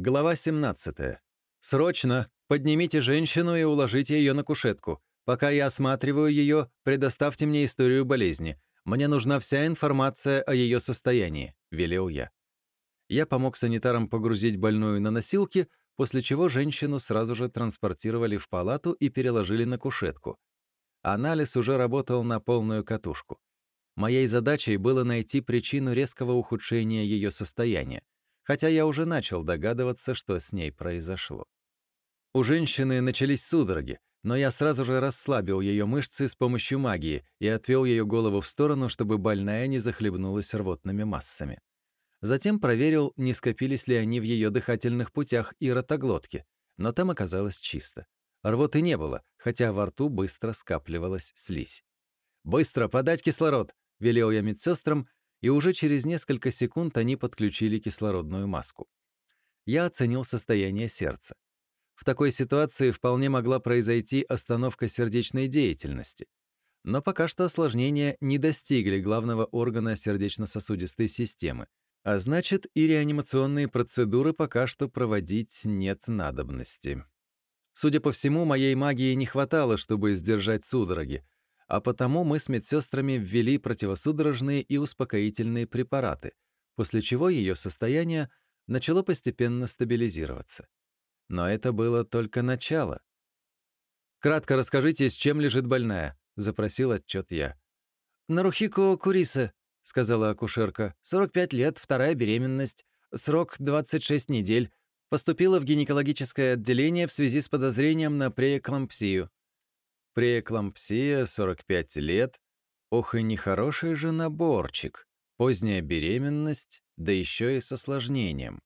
Глава 17. Срочно поднимите женщину и уложите ее на кушетку. Пока я осматриваю ее, предоставьте мне историю болезни. Мне нужна вся информация о ее состоянии», — велел я. Я помог санитарам погрузить больную на носилки, после чего женщину сразу же транспортировали в палату и переложили на кушетку. Анализ уже работал на полную катушку. Моей задачей было найти причину резкого ухудшения ее состояния хотя я уже начал догадываться, что с ней произошло. У женщины начались судороги, но я сразу же расслабил ее мышцы с помощью магии и отвел ее голову в сторону, чтобы больная не захлебнулась рвотными массами. Затем проверил, не скопились ли они в ее дыхательных путях и ротоглотке, но там оказалось чисто. Рвоты не было, хотя во рту быстро скапливалась слизь. «Быстро подать кислород!» — велел я медсестрам, и уже через несколько секунд они подключили кислородную маску. Я оценил состояние сердца. В такой ситуации вполне могла произойти остановка сердечной деятельности. Но пока что осложнения не достигли главного органа сердечно-сосудистой системы, а значит, и реанимационные процедуры пока что проводить нет надобности. Судя по всему, моей магии не хватало, чтобы сдержать судороги, а потому мы с медсестрами ввели противосудорожные и успокоительные препараты, после чего ее состояние начало постепенно стабилизироваться. Но это было только начало. «Кратко расскажите, с чем лежит больная», — запросил отчет я. «Нарухико Куриса», — сказала акушерка. «45 лет, вторая беременность, срок 26 недель. Поступила в гинекологическое отделение в связи с подозрением на преэклампсию. Преэклампсия, 45 лет. Ох и нехороший же наборчик. Поздняя беременность, да еще и с осложнением.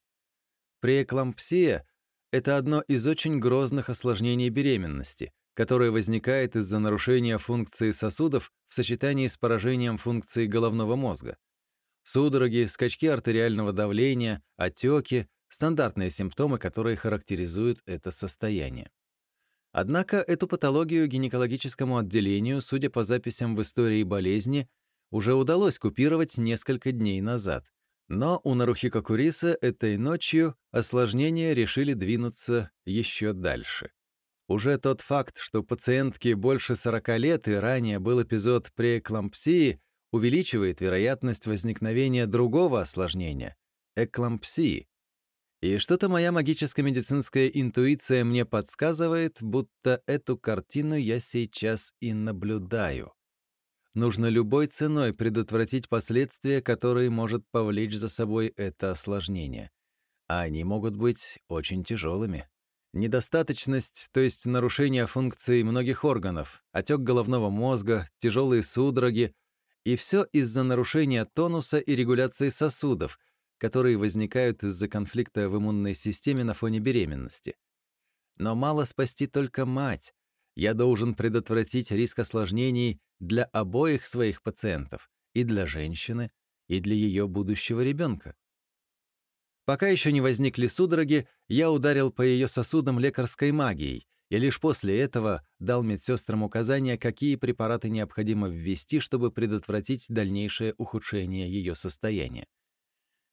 Преэклампсия — это одно из очень грозных осложнений беременности, которое возникает из-за нарушения функции сосудов в сочетании с поражением функции головного мозга. Судороги, скачки артериального давления, отеки — стандартные симптомы, которые характеризуют это состояние. Однако эту патологию гинекологическому отделению, судя по записям в истории болезни, уже удалось купировать несколько дней назад. Но у Нарухика Куриса этой ночью осложнения решили двинуться еще дальше. Уже тот факт, что пациентке больше 40 лет и ранее был эпизод преэклампсии, увеличивает вероятность возникновения другого осложнения — эклампсии, и что-то моя магическая медицинская интуиция мне подсказывает, будто эту картину я сейчас и наблюдаю. Нужно любой ценой предотвратить последствия, которые может повлечь за собой это осложнение. А они могут быть очень тяжелыми. Недостаточность, то есть нарушение функций многих органов, отек головного мозга, тяжелые судороги, и все из-за нарушения тонуса и регуляции сосудов — которые возникают из-за конфликта в иммунной системе на фоне беременности. Но мало спасти только мать. Я должен предотвратить риск осложнений для обоих своих пациентов, и для женщины, и для ее будущего ребенка. Пока еще не возникли судороги, я ударил по ее сосудам лекарской магией, и лишь после этого дал медсестрам указания, какие препараты необходимо ввести, чтобы предотвратить дальнейшее ухудшение ее состояния.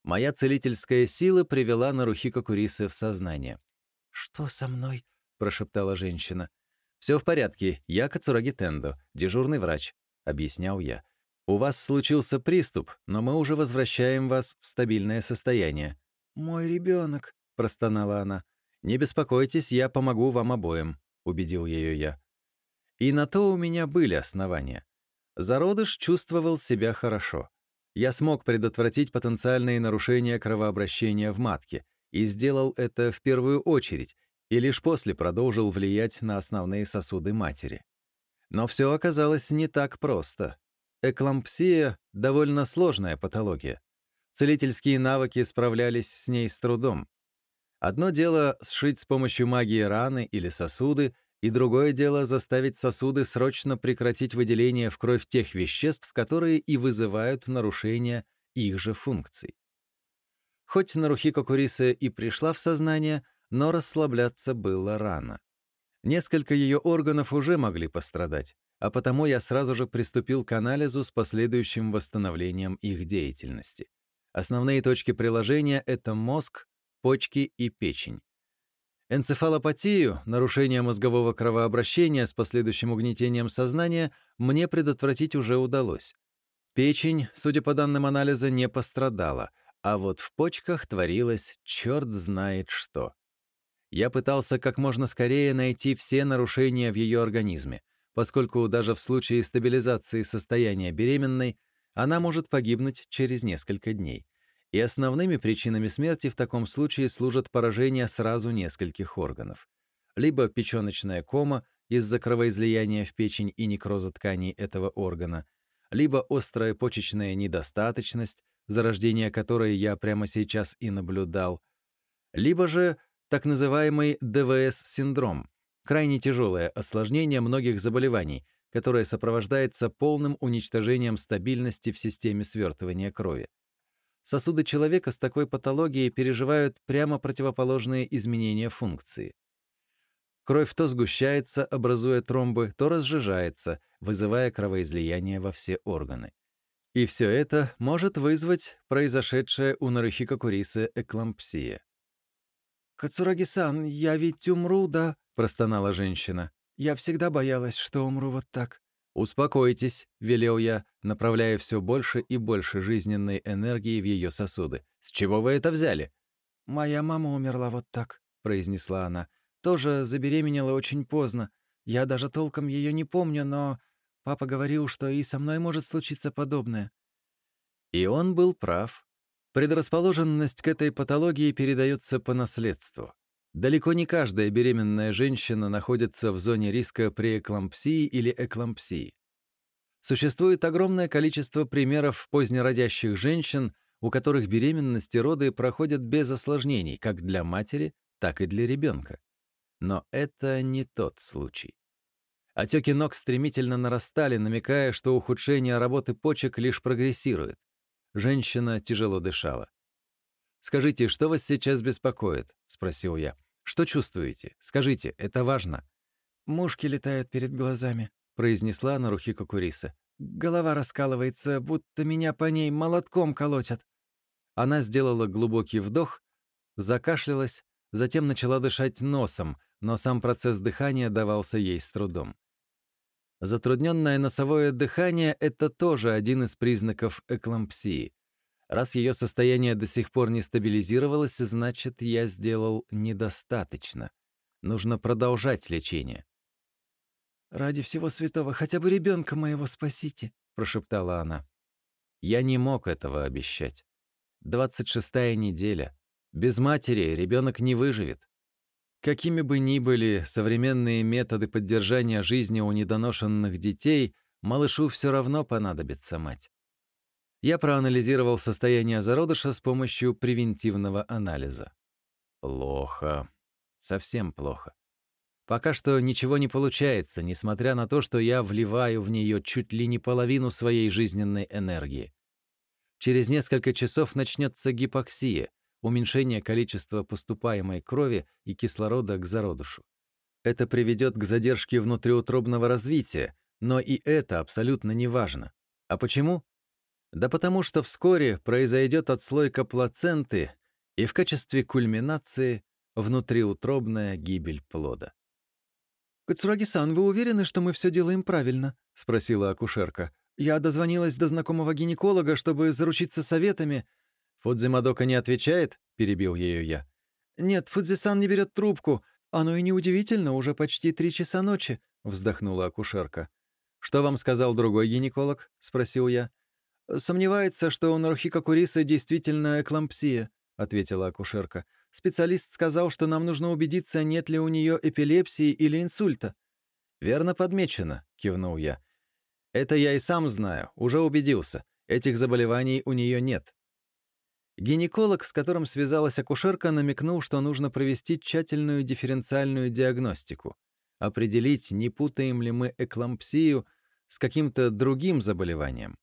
Моя целительская сила привела Нарухико Курисы в сознание. «Что со мной?» — прошептала женщина. «Все в порядке, я Кацураги Тендо, дежурный врач», — объяснял я. «У вас случился приступ, но мы уже возвращаем вас в стабильное состояние». «Мой ребенок», — простонала она. «Не беспокойтесь, я помогу вам обоим», — убедил ее я. И на то у меня были основания. Зародыш чувствовал себя хорошо я смог предотвратить потенциальные нарушения кровообращения в матке и сделал это в первую очередь, и лишь после продолжил влиять на основные сосуды матери. Но все оказалось не так просто. Эклампсия — довольно сложная патология. Целительские навыки справлялись с ней с трудом. Одно дело — сшить с помощью магии раны или сосуды, и другое дело заставить сосуды срочно прекратить выделение в кровь тех веществ, которые и вызывают нарушение их же функций. Хоть Нарухико Куриса и пришла в сознание, но расслабляться было рано. Несколько ее органов уже могли пострадать, а потому я сразу же приступил к анализу с последующим восстановлением их деятельности. Основные точки приложения — это мозг, почки и печень. Энцефалопатию, нарушение мозгового кровообращения с последующим угнетением сознания, мне предотвратить уже удалось. Печень, судя по данным анализа, не пострадала, а вот в почках творилось черт знает что. Я пытался как можно скорее найти все нарушения в ее организме, поскольку даже в случае стабилизации состояния беременной она может погибнуть через несколько дней и основными причинами смерти в таком случае служат поражение сразу нескольких органов. Либо печёночная кома из-за кровоизлияния в печень и некроза тканей этого органа, либо острая почечная недостаточность, зарождение которой я прямо сейчас и наблюдал, либо же так называемый ДВС-синдром, крайне тяжелое осложнение многих заболеваний, которое сопровождается полным уничтожением стабильности в системе свертывания крови. Сосуды человека с такой патологией переживают прямо противоположные изменения функции. Кровь то сгущается, образуя тромбы, то разжижается, вызывая кровоизлияние во все органы. И все это может вызвать произошедшее у Нарухика Курисы эклампсия. «Кацураги-сан, я ведь умру, да?» — простонала женщина. «Я всегда боялась, что умру вот так». «Успокойтесь», — велел я, направляя все больше и больше жизненной энергии в ее сосуды. «С чего вы это взяли?» «Моя мама умерла вот так», — произнесла она. «Тоже забеременела очень поздно. Я даже толком ее не помню, но папа говорил, что и со мной может случиться подобное». И он был прав. Предрасположенность к этой патологии передается по наследству. Далеко не каждая беременная женщина находится в зоне риска при эклампсии или эклампсии. Существует огромное количество примеров позднеродящих женщин, у которых беременность и роды проходят без осложнений как для матери, так и для ребенка. Но это не тот случай. Отеки ног стремительно нарастали, намекая, что ухудшение работы почек лишь прогрессирует. Женщина тяжело дышала. «Скажите, что вас сейчас беспокоит?» — спросил я. «Что чувствуете? Скажите, это важно». «Мушки летают перед глазами», — произнесла Нарухико Куриса. «Голова раскалывается, будто меня по ней молотком колотят». Она сделала глубокий вдох, закашлялась, затем начала дышать носом, но сам процесс дыхания давался ей с трудом. Затрудненное носовое дыхание — это тоже один из признаков эклампсии. Раз ее состояние до сих пор не стабилизировалось, значит, я сделал недостаточно. Нужно продолжать лечение. «Ради всего святого, хотя бы ребенка моего спасите», — прошептала она. Я не мог этого обещать. Двадцать шестая неделя. Без матери ребенок не выживет. Какими бы ни были современные методы поддержания жизни у недоношенных детей, малышу все равно понадобится мать. Я проанализировал состояние зародыша с помощью превентивного анализа. Плохо. Совсем плохо. Пока что ничего не получается, несмотря на то, что я вливаю в нее чуть ли не половину своей жизненной энергии. Через несколько часов начнется гипоксия, уменьшение количества поступаемой крови и кислорода к зародышу. Это приведет к задержке внутриутробного развития, но и это абсолютно не важно. А почему? Да потому что вскоре произойдет отслойка плаценты и в качестве кульминации внутриутробная гибель плода. «Кацураги-сан, вы уверены, что мы все делаем правильно?» — спросила акушерка. «Я дозвонилась до знакомого гинеколога, чтобы заручиться советами». «Фудзимадока не отвечает?» — перебил ее я. «Нет, Фудзи-сан не берет трубку. Оно и неудивительно, уже почти три часа ночи», — вздохнула акушерка. «Что вам сказал другой гинеколог?» — спросил я. «Сомневается, что у Нарухика Куриса действительно эклампсия», — ответила акушерка. «Специалист сказал, что нам нужно убедиться, нет ли у нее эпилепсии или инсульта». «Верно подмечено», — кивнул я. «Это я и сам знаю, уже убедился. Этих заболеваний у нее нет». Гинеколог, с которым связалась акушерка, намекнул, что нужно провести тщательную дифференциальную диагностику, определить, не путаем ли мы эклампсию с каким-то другим заболеванием.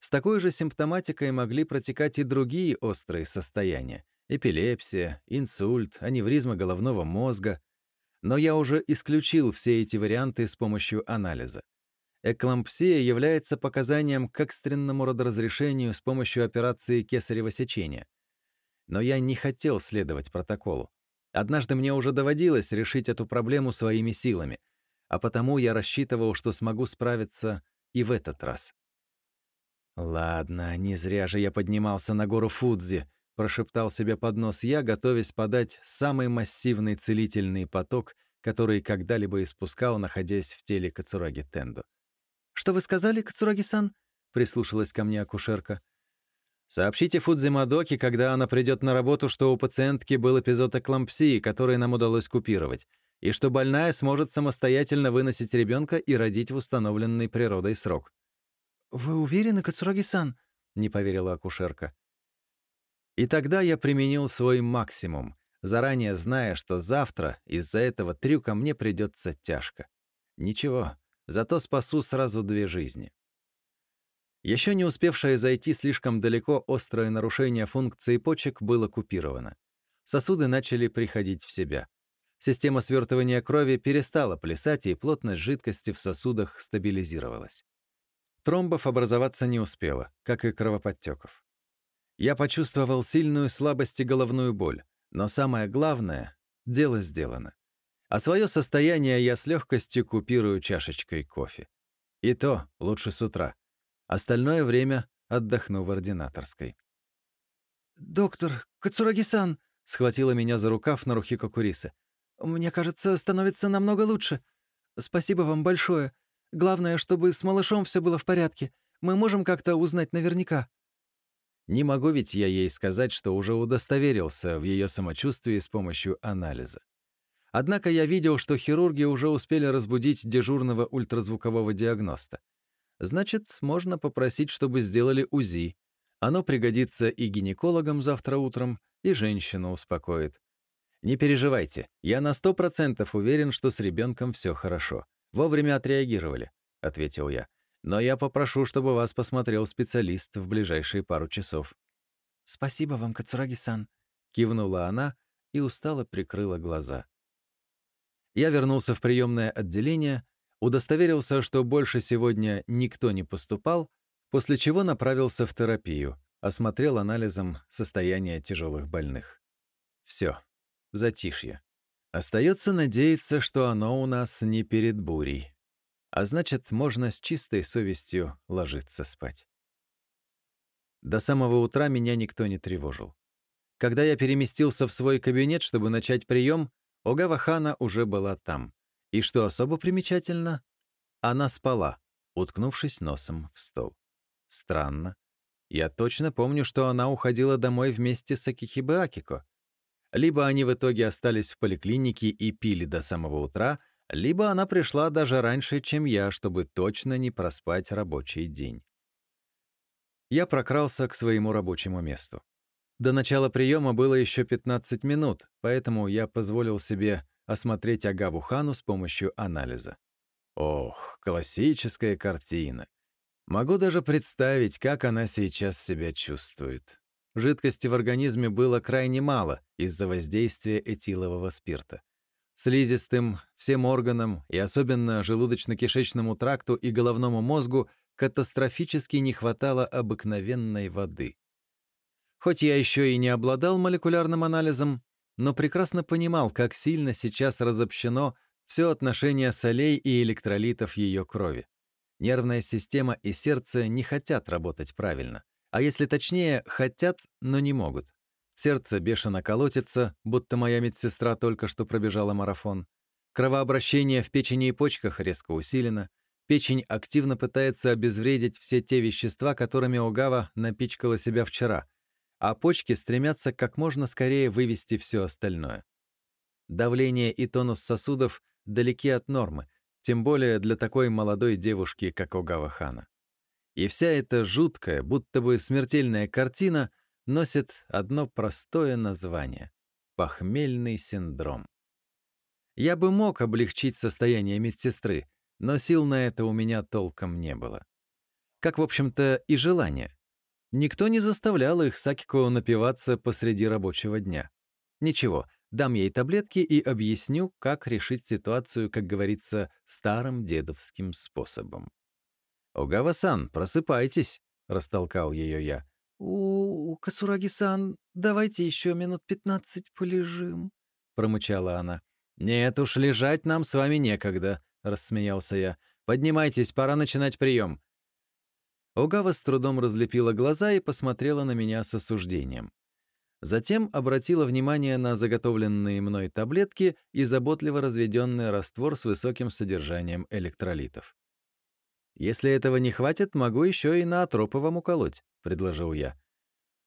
С такой же симптоматикой могли протекать и другие острые состояния — эпилепсия, инсульт, аневризма головного мозга. Но я уже исключил все эти варианты с помощью анализа. Эклампсия является показанием к экстренному родоразрешению с помощью операции кесарево сечения. Но я не хотел следовать протоколу. Однажды мне уже доводилось решить эту проблему своими силами, а потому я рассчитывал, что смогу справиться и в этот раз. «Ладно, не зря же я поднимался на гору Фудзи», — прошептал себе под нос я, готовясь подать самый массивный целительный поток, который когда-либо испускал, находясь в теле Кацураги Тендо. «Что вы сказали, Кацураги-сан?» — прислушалась ко мне акушерка. «Сообщите Фудзи Мадоки, когда она придет на работу, что у пациентки был эпизод эклампсии, который нам удалось купировать, и что больная сможет самостоятельно выносить ребенка и родить в установленный природой срок». «Вы уверены, Кацураги-сан?» — не поверила акушерка. И тогда я применил свой максимум, заранее зная, что завтра из-за этого трюка мне придется тяжко. Ничего, зато спасу сразу две жизни. Еще не успевшее зайти слишком далеко острое нарушение функции почек было купировано. Сосуды начали приходить в себя. Система свертывания крови перестала плясать, и плотность жидкости в сосудах стабилизировалась. Тромбов образоваться не успело, как и кровоподтеков. Я почувствовал сильную слабость и головную боль, но самое главное — дело сделано. А свое состояние я с легкостью купирую чашечкой кофе. И то лучше с утра. Остальное время отдохну в ординаторской. «Доктор, Кацураги-сан!» — схватила меня за рукав на Нарухико Куриса. «Мне кажется, становится намного лучше. Спасибо вам большое. Главное, чтобы с малышом все было в порядке. Мы можем как-то узнать наверняка». Не могу ведь я ей сказать, что уже удостоверился в ее самочувствии с помощью анализа. Однако я видел, что хирурги уже успели разбудить дежурного ультразвукового диагноста. Значит, можно попросить, чтобы сделали УЗИ. Оно пригодится и гинекологам завтра утром, и женщину успокоит. Не переживайте, я на сто процентов уверен, что с ребенком все хорошо. Вовремя отреагировали, ответил я. Но я попрошу, чтобы вас посмотрел специалист в ближайшие пару часов. Спасибо вам, Кацураги-сан, кивнула она и устало прикрыла глаза. Я вернулся в приемное отделение, удостоверился, что больше сегодня никто не поступал, после чего направился в терапию, осмотрел анализом состояние тяжелых больных. Все, затишье. Остается надеяться, что оно у нас не перед бурей. А значит, можно с чистой совестью ложиться спать. До самого утра меня никто не тревожил. Когда я переместился в свой кабинет, чтобы начать прием, Огава Хана уже была там. И что особо примечательно, она спала, уткнувшись носом в стол. Странно. Я точно помню, что она уходила домой вместе с Акихибе Акико. Либо они в итоге остались в поликлинике и пили до самого утра, либо она пришла даже раньше, чем я, чтобы точно не проспать рабочий день. Я прокрался к своему рабочему месту. До начала приема было еще 15 минут, поэтому я позволил себе осмотреть Агаву Хану с помощью анализа. Ох, классическая картина. Могу даже представить, как она сейчас себя чувствует. Жидкости в организме было крайне мало из-за воздействия этилового спирта. Слизистым, всем органам и особенно желудочно-кишечному тракту и головному мозгу катастрофически не хватало обыкновенной воды. Хоть я еще и не обладал молекулярным анализом, но прекрасно понимал, как сильно сейчас разобщено все отношение солей и электролитов ее крови. Нервная система и сердце не хотят работать правильно. А если точнее, хотят, но не могут. Сердце бешено колотится, будто моя медсестра только что пробежала марафон. Кровообращение в печени и почках резко усилено. Печень активно пытается обезвредить все те вещества, которыми Огава напичкала себя вчера, а почки стремятся как можно скорее вывести все остальное. Давление и тонус сосудов далеки от нормы, тем более для такой молодой девушки, как Огава Хана. И вся эта жуткая, будто бы смертельная картина носит одно простое название — похмельный синдром. Я бы мог облегчить состояние медсестры, но сил на это у меня толком не было. Как, в общем-то, и желание. Никто не заставлял их Сакико напиваться посреди рабочего дня. Ничего, дам ей таблетки и объясню, как решить ситуацию, как говорится, старым дедовским способом. «Огава-сан, просыпайтесь!» — растолкал ее я. «У, Касураги-сан, давайте еще минут пятнадцать полежим», — промычала она. «Нет уж, лежать нам с вами некогда», — рассмеялся я. «Поднимайтесь, пора начинать прием». Огава с трудом разлепила глаза и посмотрела на меня с осуждением. Затем обратила внимание на заготовленные мной таблетки и заботливо разведенный раствор с высоким содержанием электролитов. «Если этого не хватит, могу еще и на атропы вам уколоть», — предложил я.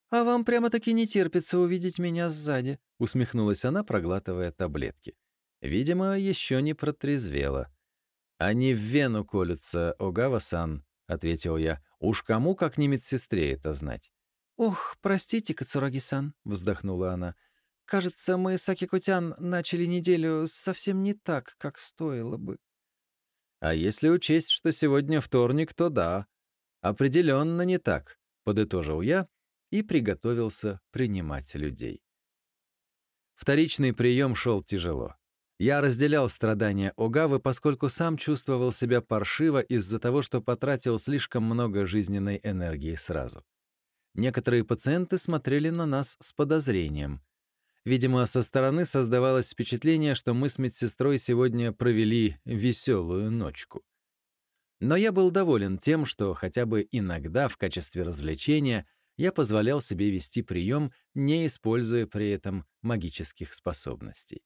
«А вам прямо-таки не терпится увидеть меня сзади», — усмехнулась она, проглатывая таблетки. Видимо, еще не протрезвела. «Они в вену колются, Огава-сан», — ответил я. «Уж кому, как не медсестре, это знать». «Ох, простите, Кацураги-сан», — вздохнула она. «Кажется, мы с Акикутян начали неделю совсем не так, как стоило бы». «А если учесть, что сегодня вторник, то да. Определенно не так», — подытожил я и приготовился принимать людей. Вторичный прием шел тяжело. Я разделял страдания Огавы, поскольку сам чувствовал себя паршиво из-за того, что потратил слишком много жизненной энергии сразу. Некоторые пациенты смотрели на нас с подозрением. Видимо, со стороны создавалось впечатление, что мы с медсестрой сегодня провели веселую ночку. Но я был доволен тем, что хотя бы иногда в качестве развлечения я позволял себе вести прием, не используя при этом магических способностей.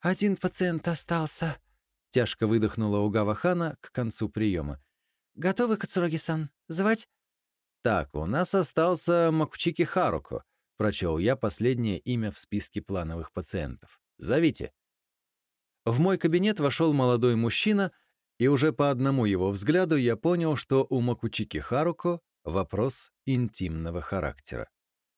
«Один пациент остался», — тяжко выдохнула Угава Хана к концу приема. «Готовы, Кацураги-сан? Звать?» «Так, у нас остался Макучики Харуко», — прочел я последнее имя в списке плановых пациентов. «Зовите». В мой кабинет вошел молодой мужчина, и уже по одному его взгляду я понял, что у Макучики Харуко вопрос интимного характера.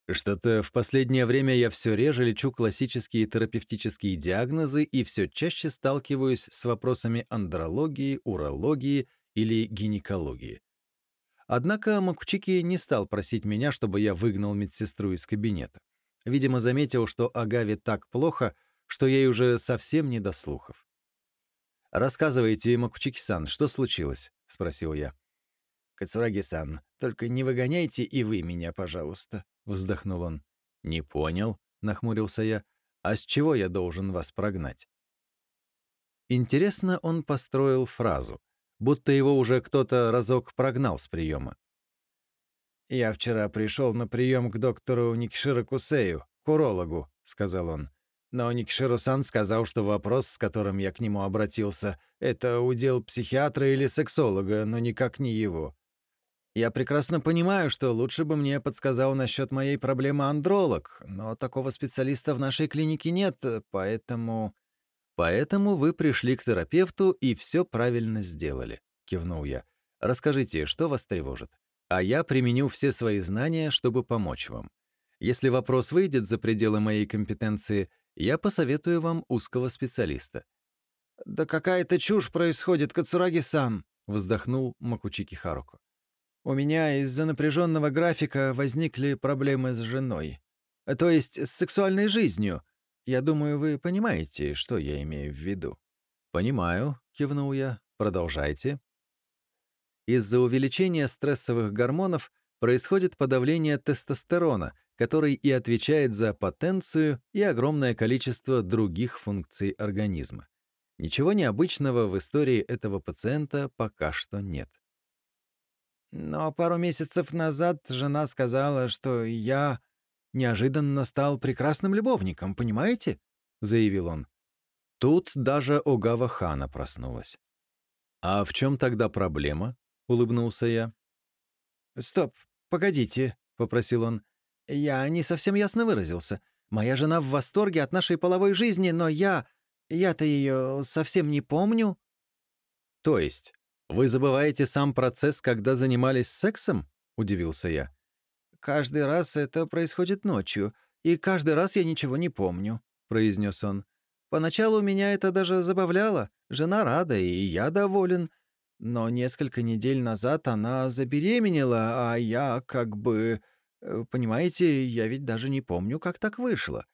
Что-то в последнее время я все реже лечу классические терапевтические диагнозы и все чаще сталкиваюсь с вопросами андрологии, урологии или гинекологии. Однако Макучики не стал просить меня, чтобы я выгнал медсестру из кабинета. Видимо, заметил, что Агаве так плохо, что ей уже совсем не до слухов. «Рассказывайте, Макучики-сан, что случилось?» — спросил я. «Кацураги-сан, только не выгоняйте и вы меня, пожалуйста», — вздохнул он. «Не понял», — нахмурился я. «А с чего я должен вас прогнать?» Интересно, он построил фразу будто его уже кто-то разок прогнал с приема. «Я вчера пришел на прием к доктору Никшира Кусею, к урологу», — сказал он. Но Никширу-сан сказал, что вопрос, с которым я к нему обратился, это удел психиатра или сексолога, но никак не его. Я прекрасно понимаю, что лучше бы мне подсказал насчет моей проблемы андролог, но такого специалиста в нашей клинике нет, поэтому... «Поэтому вы пришли к терапевту и все правильно сделали», — кивнул я. «Расскажите, что вас тревожит? А я применю все свои знания, чтобы помочь вам. Если вопрос выйдет за пределы моей компетенции, я посоветую вам узкого специалиста». «Да какая-то чушь происходит, Кацураги-сан», — вздохнул Макучики Харуко. «У меня из-за напряженного графика возникли проблемы с женой. То есть с сексуальной жизнью. Я думаю, вы понимаете, что я имею в виду». «Понимаю», — кивнул я. «Продолжайте». Из-за увеличения стрессовых гормонов происходит подавление тестостерона, который и отвечает за потенцию и огромное количество других функций организма. Ничего необычного в истории этого пациента пока что нет. Но пару месяцев назад жена сказала, что я неожиданно стал прекрасным любовником, понимаете?» — заявил он. Тут даже Огава Хана проснулась. «А в чем тогда проблема?» — улыбнулся я. «Стоп, погодите», — попросил он. «Я не совсем ясно выразился. Моя жена в восторге от нашей половой жизни, но я... Я-то ее совсем не помню». «То есть вы забываете сам процесс, когда занимались сексом?» — удивился я. «Каждый раз это происходит ночью, и каждый раз я ничего не помню», — произнес он. «Поначалу меня это даже забавляло. Жена рада, и я доволен. Но несколько недель назад она забеременела, а я как бы... Э, понимаете, я ведь даже не помню, как так вышло.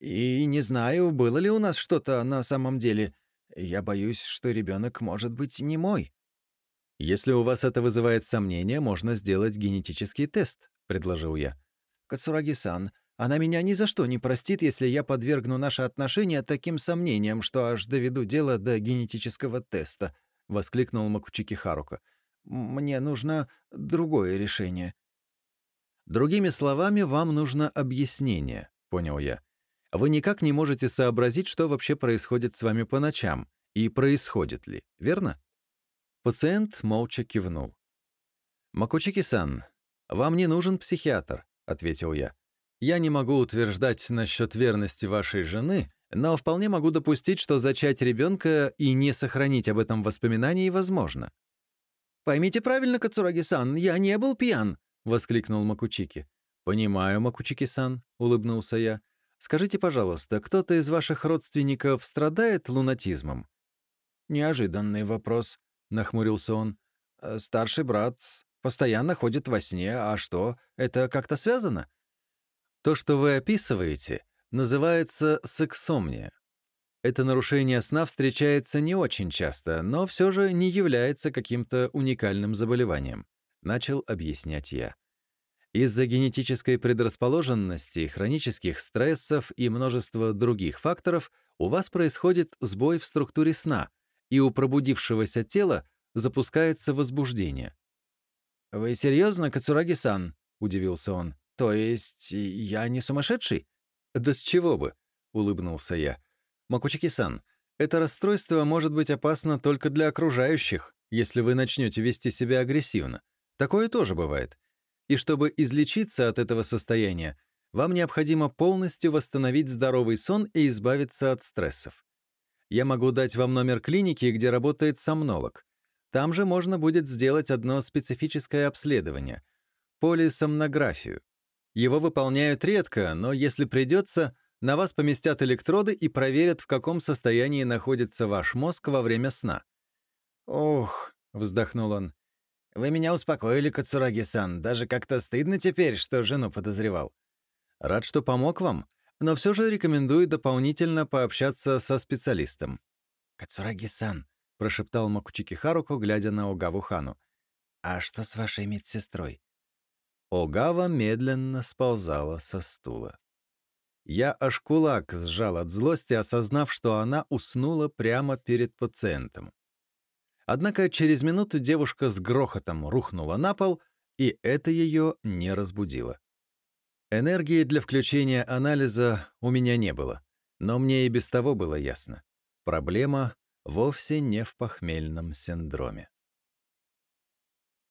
И не знаю, было ли у нас что-то на самом деле. Я боюсь, что ребенок может быть не мой». «Если у вас это вызывает сомнения, можно сделать генетический тест», — предложил я. «Кацураги-сан, она меня ни за что не простит, если я подвергну наши отношения таким сомнениям, что аж доведу дело до генетического теста», — воскликнул Макучики Харука. «Мне нужно другое решение». «Другими словами, вам нужно объяснение», — понял я. «Вы никак не можете сообразить, что вообще происходит с вами по ночам, и происходит ли, верно?» Пациент молча кивнул. «Макучики-сан, вам не нужен психиатр», — ответил я. «Я не могу утверждать насчет верности вашей жены, но вполне могу допустить, что зачать ребенка и не сохранить об этом воспоминаний возможно». «Поймите правильно, Кацураги-сан, я не был пьян», — воскликнул Макучики. «Понимаю, Макучики-сан», — улыбнулся я. «Скажите, пожалуйста, кто-то из ваших родственников страдает лунатизмом?» «Неожиданный вопрос», — нахмурился он. «Э, «Старший брат постоянно ходит во сне, а что, это как-то связано?» То, что вы описываете, называется сексомния. Это нарушение сна встречается не очень часто, но все же не является каким-то уникальным заболеванием, начал объяснять я. Из-за генетической предрасположенности, хронических стрессов и множества других факторов у вас происходит сбой в структуре сна, и у пробудившегося тела запускается возбуждение. «Вы серьезно, Кацураги-сан?» — удивился он. «То есть я не сумасшедший?» «Да с чего бы?» — улыбнулся я. «Макучики-сан, это расстройство может быть опасно только для окружающих, если вы начнете вести себя агрессивно. Такое тоже бывает. И чтобы излечиться от этого состояния, вам необходимо полностью восстановить здоровый сон и избавиться от стрессов. Я могу дать вам номер клиники, где работает сомнолог. Там же можно будет сделать одно специфическое обследование — полисомнографию. Его выполняют редко, но если придется, на вас поместят электроды и проверят, в каком состоянии находится ваш мозг во время сна. «Ох», — вздохнул он, — «вы меня успокоили, Кацураги-сан. Даже как-то стыдно теперь, что жену подозревал». «Рад, что помог вам, но все же рекомендую дополнительно пообщаться со специалистом». «Кацураги-сан», — прошептал Макучики Харуко, глядя на Огаву Хану. «А что с вашей медсестрой?» Огава медленно сползала со стула. Я аж кулак сжал от злости, осознав, что она уснула прямо перед пациентом. Однако через минуту девушка с грохотом рухнула на пол, и это ее не разбудило. Энергии для включения анализа у меня не было, но мне и без того было ясно. Проблема вовсе не в похмельном синдроме.